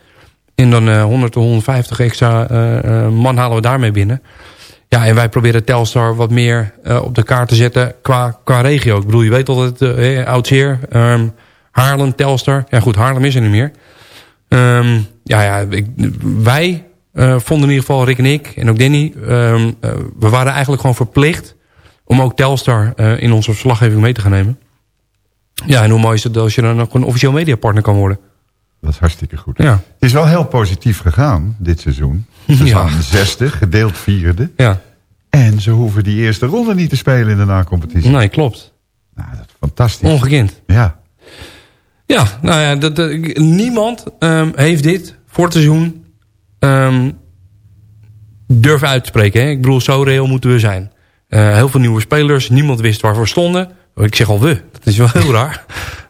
En dan eh 100 tot 150 extra eh, eh, man halen we daarmee binnen. Ja, en wij proberen Telstar wat meer eh, op de kaart te zetten qua, qua regio. Ik bedoel, je weet altijd, uh, Oudseer, ehm, Haarlem, Telstar. Ja goed, Haarlem is er niet meer. Ehm, ja, ja, ik, wij eh, vonden in ieder geval, Rick en ik en ook Danny... ehm, eh, we waren eigenlijk gewoon verplicht om ook Telstar eh, in onze verslaggeving mee te gaan nemen. Ja, en hoe mooi is het als je dan ook een officieel mediapartner kan worden. Dat is hartstikke goed. Ja. Het is wel heel positief gegaan dit seizoen. Ze staan zesde, gedeeld vierde. Ja. En ze hoeven die eerste ronde niet te spelen in de na-competitie. Nee, klopt. Fantastisch. Ongekend. Ja. Ja, nou ja, dat, dat- niemand ehm, heeft dit voor het seizoen durven uit te spreken. Hè? Ik bedoel, zo reëel moeten we zijn. Eh, heel veel nieuwe spelers, niemand wist waarvoor stonden. Ik zeg al we, dat is wel heel raar.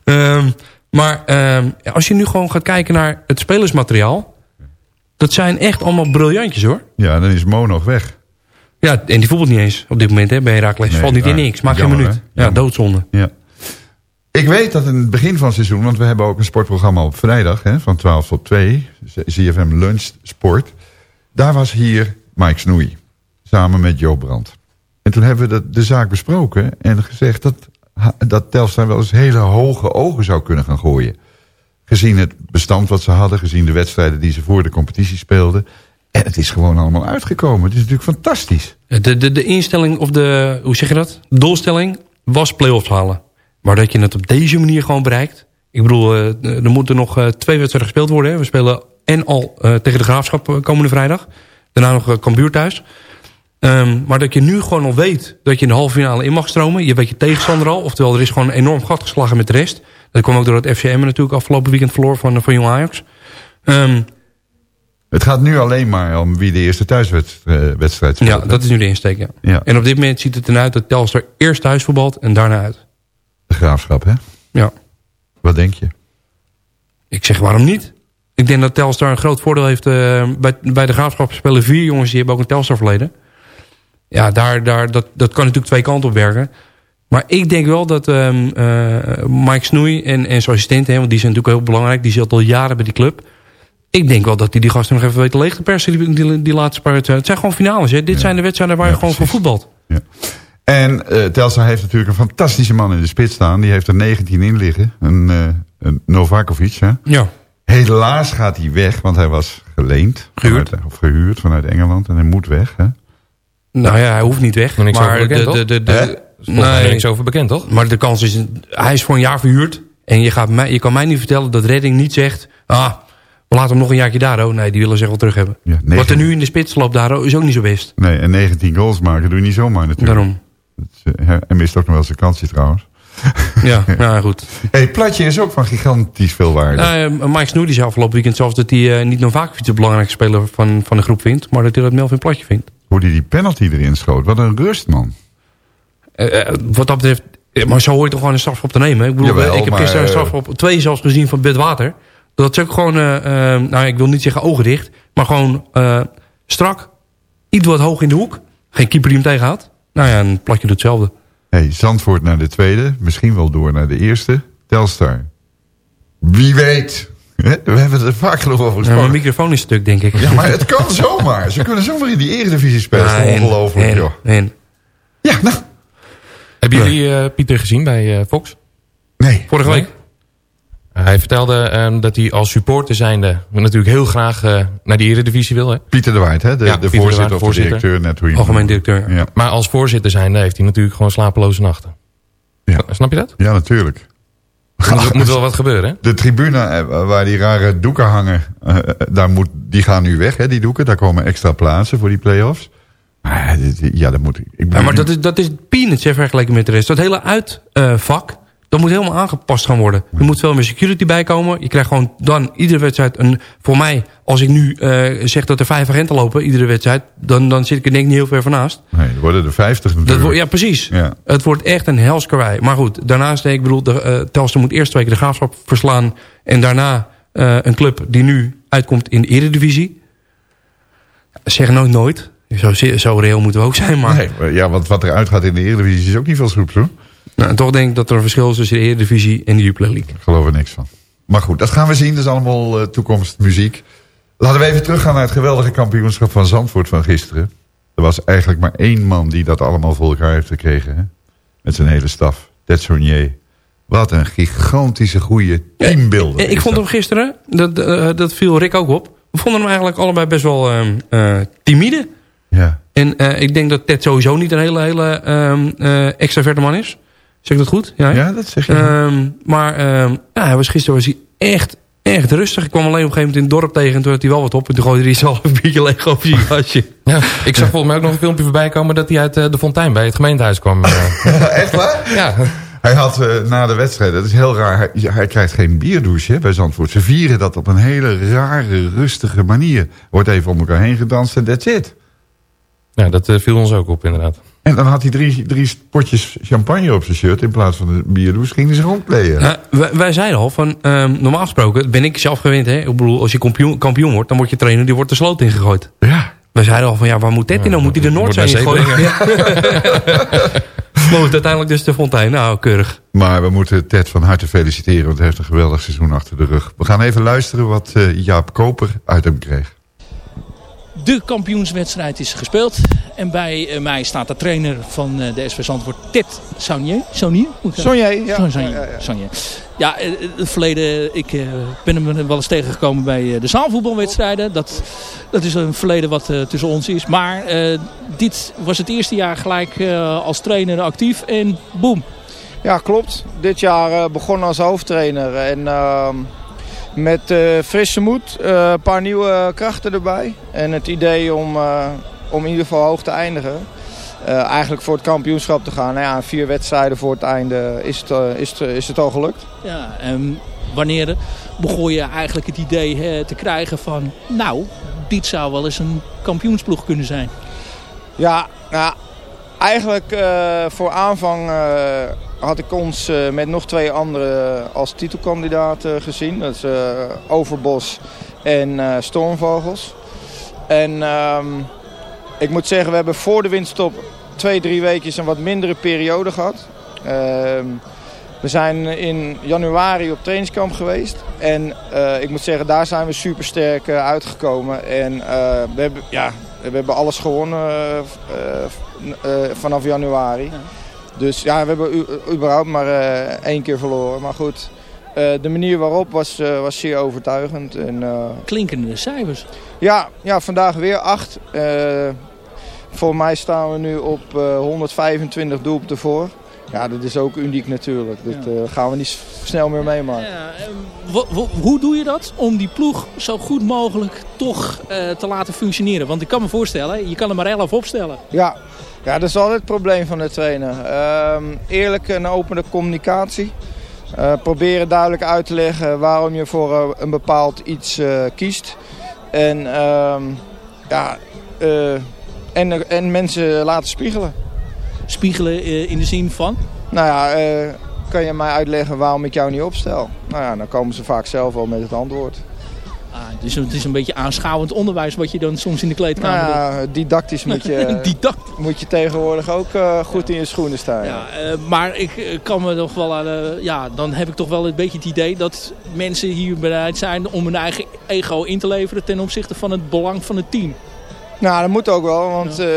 Ehm, maar ehm, als je nu gewoon gaat kijken naar het spelersmateriaal... dat zijn echt allemaal briljantjes hoor. Ja, dan is Mo nog weg. Ja, en die voetbalt niet eens op dit moment hè, bij Herakles. Nee, Valt niet in niks, maakt geen minuut. hè? Ja, doodzonde. Ja. Ik weet dat in het begin van het seizoen, want we hebben ook een sportprogramma op vrijdag, hè, van 12 tot 2, ZFM Lunch Sport. Daar was hier Mike Snoei, samen met Joop Brandt. En toen hebben we de, zaak besproken en gezegd dat, dat Telstar wel eens hele hoge ogen zou kunnen gaan gooien. Gezien het bestand wat ze hadden, gezien de wedstrijden die ze voor de competitie speelden. En het is gewoon allemaal uitgekomen. Het is natuurlijk fantastisch. De, de, de instelling, of de, hoe zeg je dat? De doelstelling was play-offs halen. Maar dat je het op deze manier gewoon bereikt. Ik bedoel, eh, er moeten nog eh, twee wedstrijden gespeeld worden. We spelen en al eh, tegen de Graafschap eh, komende vrijdag. Daarna nog Cambuur thuis. Ehm, maar dat je nu gewoon al weet dat je in de halve finale in mag stromen. Je weet je tegenstander al. Oftewel, er is gewoon een enorm gat geslagen met de rest. Dat kwam ook door het FCM natuurlijk afgelopen weekend verloor van, van Jong Ajax. Ehm, Het gaat nu alleen maar om wie de eerste thuiswedstrijd speelt. ja, dat is nu de insteek, ja. Ja. En op dit moment ziet het eruit dat Telstar eerst thuis voetbalt en daarna uit. De graafschap, hè? Ja. Wat denk je? Ik zeg waarom niet? Ik denk dat Telstar een groot voordeel heeft. eh, bij, bij de graafschap spelen vier jongens die hebben ook een Telstar verleden. Ja, daar, daar, dat, dat kan natuurlijk twee kanten op werken. Maar ik denk wel dat eh, Mike Snoei en, en zijn assistent... Hè, want die zijn natuurlijk heel belangrijk. Die zit al jaren bij die club. Ik denk wel dat die die gasten nog even weten leeg te persen. Die, die, die laatste paar wedstrijden. Het zijn gewoon finales. Hè. Dit zijn de wedstrijden waar je gewoon voor voetbalt. En eh Telstar heeft natuurlijk een fantastische man in de spits staan. Die heeft er 19 in liggen. Een, eh, een Novakovic, hè? Ja. Helaas gaat hij weg, want hij was geleend. Gehuurd. Vanuit, of gehuurd vanuit Engeland. En hij moet weg, hè? Nou ja, hij hoeft niet weg. Nog niks maar over bekend, de, de, de? Is nog niks over bekend, toch? Maar de kans is, hij is voor een jaar verhuurd. En je, gaat mij, je kan mij niet vertellen dat Redding niet zegt... Ah, we laten hem nog een jaartje daar. Oh, nee, die willen ze wel terug hebben. Wat er nu in de spits loopt daar oh, is ook niet zo best. Nee, en 19 goals maken doe je niet zomaar natuurlijk. Daarom. Eh, hij mist ook nog wel zijn kansje trouwens. Ja, nou goed. hey, Platje is ook van gigantisch veel waarde. Uh, Mike Snoer die zei afgelopen weekend zelfs dat hij eh, niet Novakovic de belangrijkste speler van, van de groep vindt. Maar dat hij dat Melvin Platje vindt. Hoe die die penalty erin schoot. Wat een rust, man. Eh, eh, wat dat betreft, eh, maar zo hoor je toch gewoon een strafschop te nemen. Ik, bedoel, Jawel, ik heb gisteren een strafschop, twee zelfs gezien van Bud Water. Dat is ook gewoon, nou ik wil niet zeggen ogen dicht, maar gewoon strak, iets wat hoog in de hoek. Geen keeper die hem tegenhoudt. Nou ja, een platje doet hetzelfde. Hey, Zandvoort naar de tweede. Misschien wel door naar de eerste. Telstar. Wie weet. Hè? We hebben het er vaak genoeg over Ja, gesproken. mijn microfoon is stuk, denk ik. Ja, maar het kan zomaar. Ze kunnen zomaar in die eredivisie spelen. Ja, en- ongelooflijk, en- joh. en- Ja, nou. Hebben jullie eh, Pieter gezien bij eh, Fox? Nee. Vorige week? hij vertelde ehm, dat hij als supporter zijnde natuurlijk heel graag eh, naar de eredivisie wil. Hè? Pieter de Waard, hè? De, Ja, de de voorzitter Waard, of de directeur. Net hoe je Algemeen directeur. Ja. Maar als voorzitter zijnde heeft hij natuurlijk gewoon slapeloze nachten. Ja. Snap je dat? ja, natuurlijk. Er moet wel wat gebeuren, hè? De tribune eh, waar die rare doeken hangen, eh, daar moet, die gaan nu weg, hè, die doeken. Daar komen extra plaatsen voor die play-offs. Ah, dit- Ja, dat moet ik. ik ben Ja, maar dat is, dat is peanuts vergeleken met de rest. Dat hele uitvak, dat moet helemaal aangepast gaan worden. Er moet veel meer security bij komen. Je krijgt gewoon dan iedere wedstrijd een... Voor mij, als ik nu eh, zeg dat er vijf agenten lopen, iedere wedstrijd... dan, dan zit ik er denk ik niet heel ver van naast. Nee, er worden er 50 Dat natuurlijk. wordt, ja, precies. Ja. Het wordt echt een helskarwei. Maar goed, daarnaast, ik bedoel, de, Telstar moet eerst twee keer de graafschap verslaan... en daarna eh, een club die nu uitkomt in de eredivisie. Zeg nooit nooit. Zo, zo reëel moeten we ook zijn, maar... Nee, ja, want wat er uitgaat in de Eredivisie is ook niet veel soeps, hoor. Nou, toch denk ik dat er een verschil is tussen de Eredivisie en de Jupiler League. Ik geloof er niks van. Maar goed, dat gaan we zien. Dat is allemaal eh, toekomstmuziek. Laten we even teruggaan naar het geweldige kampioenschap van Zandvoort van gisteren. Er was eigenlijk maar één man die dat allemaal voor elkaar heeft gekregen. Hè? Met zijn hele staf. Ted Saunier. Wat een gigantische goede teambeelder. Eh, Ik vond hem gisteren, dat, eh, dat viel Rick ook op. We vonden hem eigenlijk allebei best wel ehm, eh, timide. Ja. En ik denk dat Ted sowieso niet een hele, hele ehm, eh, extraverte man is. Zeg ik dat goed? Ja? Ja, dat zeg je. Ehm, maar ehm, ja, hij was, gisteren was hij echt, echt rustig. Ik kwam alleen op een gegeven moment in het dorp tegen... en toen had hij wel wat op. En toen gooide hij zelf een biertje leeg over zijn jasje. Ja, ik zag volgens mij ook nog een filmpje voorbij komen... dat hij uit eh, de fontein bij het gemeentehuis kwam. eh. Echt waar? ja. Hij had eh, na de wedstrijd, dat is heel raar, hij, krijgt geen bierdouche hè, bij Zandvoort. Ze vieren dat op een hele rare, rustige manier. Wordt even om elkaar heen gedanst en that's it. ja, dat eh, viel ons ook op inderdaad. En dan had hij drie, drie potjes champagne op zijn shirt in plaats van de bierdouche. Ging hij zich. Ja, wij, wij zeiden al, van, ehm, normaal gesproken ben ik zelf gewend. Hè? Ik bedoel, als je kampioen, kampioen wordt, dan wordt je trainer, die wordt de sloot ingegooid. Ja. Wij zeiden al van, ja, waar moet Ted in dan? Moet hij de Noordzee ingooien? maar goed, uiteindelijk dus de fontein. Nou, keurig. Maar we moeten Ted van harte feliciteren, want hij heeft een geweldig seizoen achter de rug. We gaan even luisteren wat eh, Jaap Koper uit hem kreeg. De kampioenswedstrijd is gespeeld. En bij eh, mij staat de trainer van eh, de SV Zandvoort, Ted Saunier. Saunier? Saunier, ja. Saunier, Ja, eh, het verleden, ik ben hem wel eens tegengekomen bij de zaalvoetbalwedstrijden. Dat, dat is een verleden wat tussen ons is. Maar dit was het eerste jaar gelijk als trainer actief en boem. Ja, klopt. Dit jaar begonnen als hoofdtrainer. En ehm, met eh, frisse moed, eh, een paar nieuwe krachten erbij. En het idee om, eh, om in ieder geval hoog te eindigen. Eigenlijk voor het kampioenschap te gaan. Nou ja, vier wedstrijden voor het einde is het, is het, is het al gelukt. Ja, en wanneer begon je eigenlijk het idee hè, te krijgen van... Nou, dit zou wel eens een kampioensploeg kunnen zijn. Ja, nou, eigenlijk voor aanvang had ik ons eh, met nog twee anderen als titelkandidaten gezien. Dat is eh, Overbos en eh, Stormvogels. En ehm, ik moet zeggen, we hebben voor de winststop twee, drie weken een wat mindere periode gehad. Ehm, we zijn in januari op trainingskamp geweest. En eh, ik moet zeggen, daar zijn we super sterk uitgekomen. En eh, we, hebben, ja, we hebben alles gewonnen eh, eh, eh, vanaf januari. Dus ja, we hebben u- überhaupt maar eh, één keer verloren. Maar goed, eh, de manier waarop was, eh, was zeer overtuigend. En, eh, Klinkende cijfers. ja, ja, vandaag weer acht. Eh, voor mij staan we nu op eh, 125 doelpunten voor. Ja, dat is ook uniek natuurlijk. Dat eh, gaan we niet snel meer meemaken. Wo- hoe doe je dat om die ploeg zo goed mogelijk toch eh, te laten functioneren? Want ik kan me voorstellen, je kan er maar 11 opstellen. Ja, ja dat is altijd het probleem van de trainer. Ehm eerlijk en opene communicatie. Eh, proberen duidelijk uit te leggen waarom je voor eh, een bepaald iets eh, kiest. En, ehm, ja, en, en mensen laten spiegelen. Spiegelen in de zin van? Nou ja, kan je mij uitleggen waarom ik jou niet opstel? Nou ja, dan komen ze vaak zelf wel met het antwoord. Ah, dus het is een beetje aanschouwend onderwijs wat je dan soms in de kleedkamer Nou doet. ja, didactisch moet je, moet je tegenwoordig ook eh, goed in je schoenen staan. Ja, eh, maar ik eh, kan me nog wel aan, eh, ja, dan heb ik toch wel een beetje het idee dat mensen hier bereid zijn om hun eigen ego in te leveren ten opzichte van het belang van het team. Nou, dat moet ook wel, want eh,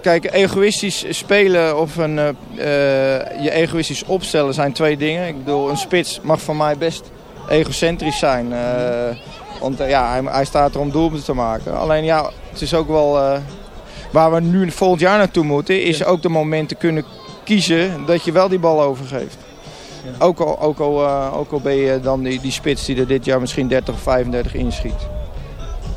kijk, egoïstisch spelen of een, eh, eh, je egoïstisch opstellen zijn twee dingen. Ik bedoel, een spits mag van mij best egocentrisch zijn. eh, want eh, ja, hij, hij staat er om doelpunten te maken. Alleen ja, het is ook wel... eh, waar we nu volgend jaar naartoe moeten, is ook de momenten kunnen kiezen dat je wel die bal overgeeft. Ook, al, ook, al, ook al ben je dan die, die spits die er dit jaar misschien 30 of 35 inschiet.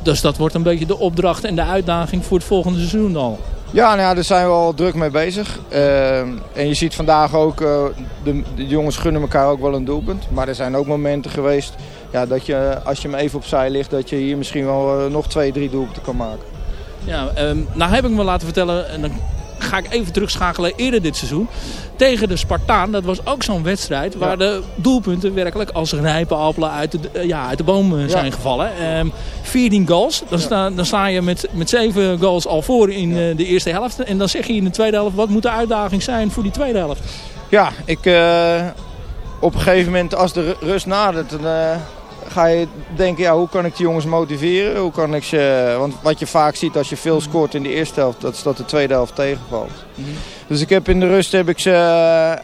Dus dat wordt een beetje de opdracht en de uitdaging voor het volgende seizoen al. Ja, nou ja, daar zijn we al druk mee bezig. Uh, en je ziet vandaag ook, uh, de, de, jongens gunnen elkaar ook wel een doelpunt. Maar er zijn ook momenten geweest ja, dat je, als je hem even opzij ligt, dat je hier misschien wel uh, nog twee, drie doelpunten kan maken. Ja, um, nou heb ik me laten vertellen, en dan ga ik even terugschakelen eerder dit seizoen. Tegen de Spartaan, dat was ook zo'n wedstrijd waar de doelpunten werkelijk als rijpe appelen uit de, ja, uit de boom zijn ja. gevallen. Um, 14 goals, dan, sta, dan sta je met, met 7 goals al voor in uh, de eerste helft. En dan zeg je in de tweede helft, wat moet de uitdaging zijn voor die tweede helft? Ja, ik, uh, op een gegeven moment als de rust nadert, dan, uh, ga je denken, ja, hoe kan ik die jongens motiveren? Hoe kan ik ze... Want wat je vaak ziet als je veel scoort in de eerste helft, dat is dat de tweede helft tegenvalt. Mm -hmm. Dus ik heb in de rust heb ik, ze,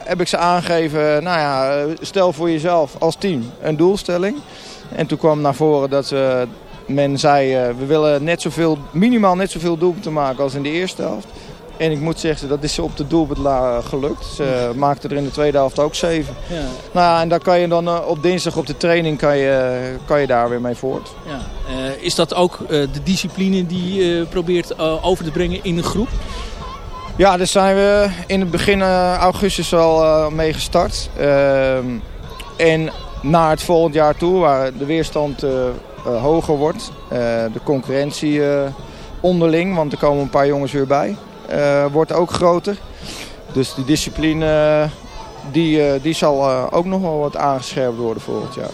heb ik ze aangegeven, nou ja, stel voor jezelf als team een doelstelling. En toen kwam naar voren dat ze, men zei, we willen net zoveel, minimaal net zoveel doelpunten maken als in de eerste helft. En ik moet zeggen, dat is ze op de doelpunt gelukt. Ze maakten er in de tweede helft ook zeven. Ja. Nou ja, en dan kan je dan uh, op dinsdag op de training kan je, kan je daar weer mee voort. Ja. Uh, is dat ook uh, de discipline die je probeert over te brengen in een groep? Ja, daar zijn we in het begin augustus al mee gestart. Ehm, en naar het volgend jaar toe, waar de weerstand hoger wordt. de concurrentie onderling, want er komen een paar jongens weer bij. Uh, wordt ook groter. Dus die discipline die, uh, die zal ook nog wel wat aangescherpt worden volgend jaar.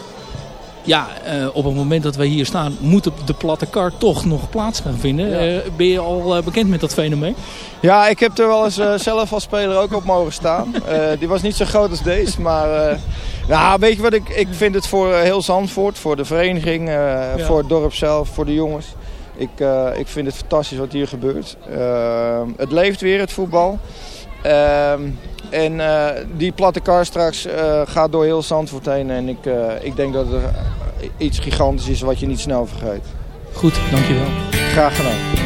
Ja, op het moment dat wij hier staan moet de platte kar toch nog plaats gaan vinden. Ja. ben je al bekend met dat fenomeen? Ja, ik heb er wel eens zelf als speler ook op mogen staan. die was niet zo groot als deze, maar... nou, weet je wat, ik, ik vind het voor heel Zandvoort, voor de vereniging, voor het dorp zelf, voor de jongens... Ik, uh, ik vind het fantastisch wat hier gebeurt. Uh, het leeft weer, het voetbal. Uh, en uh, die platte kar straks gaat door heel Zandvoort heen. En ik, ik denk dat het iets gigantisch is wat je niet snel vergeet. Goed, dankjewel. Graag gedaan.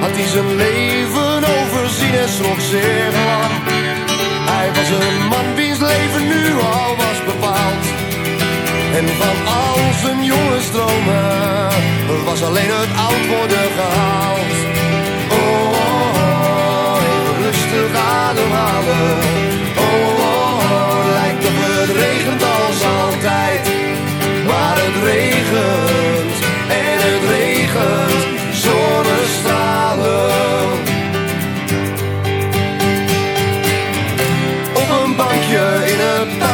Had hij zijn leven overzien en schrok zeer lang. Hij was een man wiens leven nu al was bepaald. En van al zijn jonge stromen Was alleen het oud worden gehaald. Oh, oh, oh even rustig ademhalen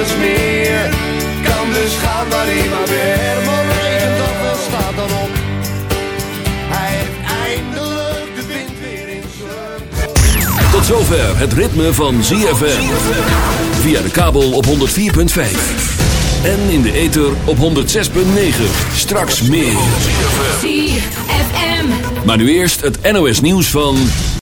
nergens meer Kan dus gaan waar hij maar weer Maar regent dat wel staat dan op Hij heeft eindelijk Tot zover het ritme van ZFM. Via de kabel op 104.5. En in de ether op 106.9. Straks meer. ZFM. Maar nu eerst het NOS nieuws van...